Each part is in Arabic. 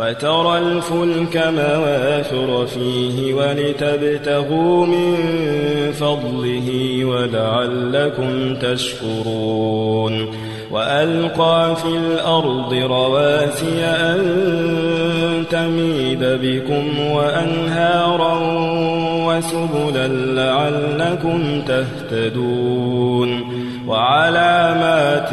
وترى الفلك مواخر فيه ولتبتغوا من فضله ولعلكم تشكرون وألقى في الأرض رواسي أن تميد بكم وأنهارا وسبلا لعلكم تهتدون وعلامات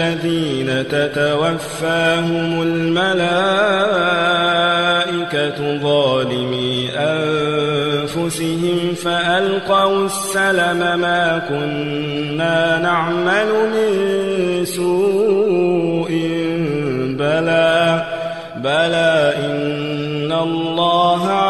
الذين تتوفاهم الملائكة ظالمي أنفسهم فألقوا السلم ما كنا نعمل من سوء بلى بلى إن الله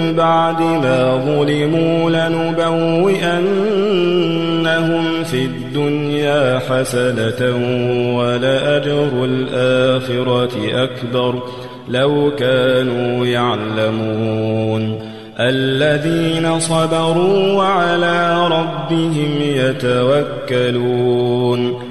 بعد ما ظلموا لنبوئنهم في الدنيا حسنة ولأجر الآخرة أكبر لو كانوا يعلمون. الذين صبروا وعلى ربهم يتوكلون.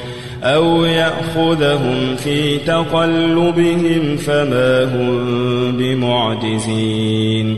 أو يأخذهم في تقلبهم فما هم بمعجزين.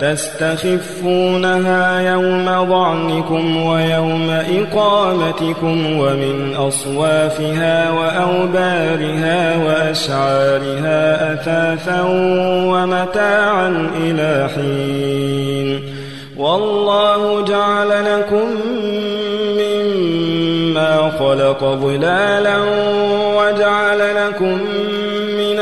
تستخفونها يوم ظعنكم ويوم إقامتكم ومن أصوافها وأوبارها وأشعارها أثاثا ومتاعا إلى حين. والله جعل لكم مما خلق ظلالا وجعل لكم من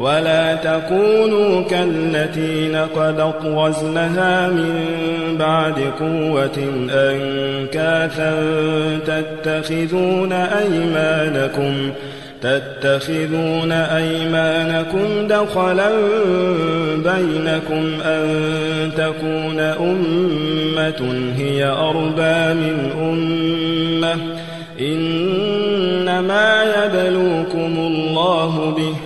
ولا تكونوا كالتي نقضت غزلها من بعد قوة أنكاثا تتخذون أيمانكم تتخذون أيمانكم دخلا بينكم أن تكون أمة هي أربى من أمة إنما يبلوكم الله به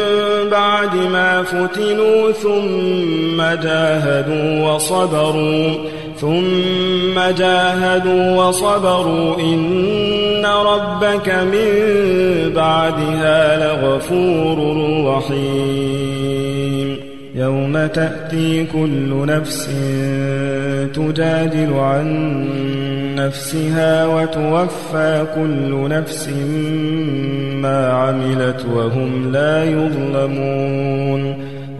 بعد ما فتنوا ثم جاهدوا وصبروا ثم جاهدوا وصبروا إن ربك من بعدها لغفور رحيم. يوم تأتي كل نفس تجادل عن نفسها وتوفى كل نفس ما عملت وهم لا يظلمون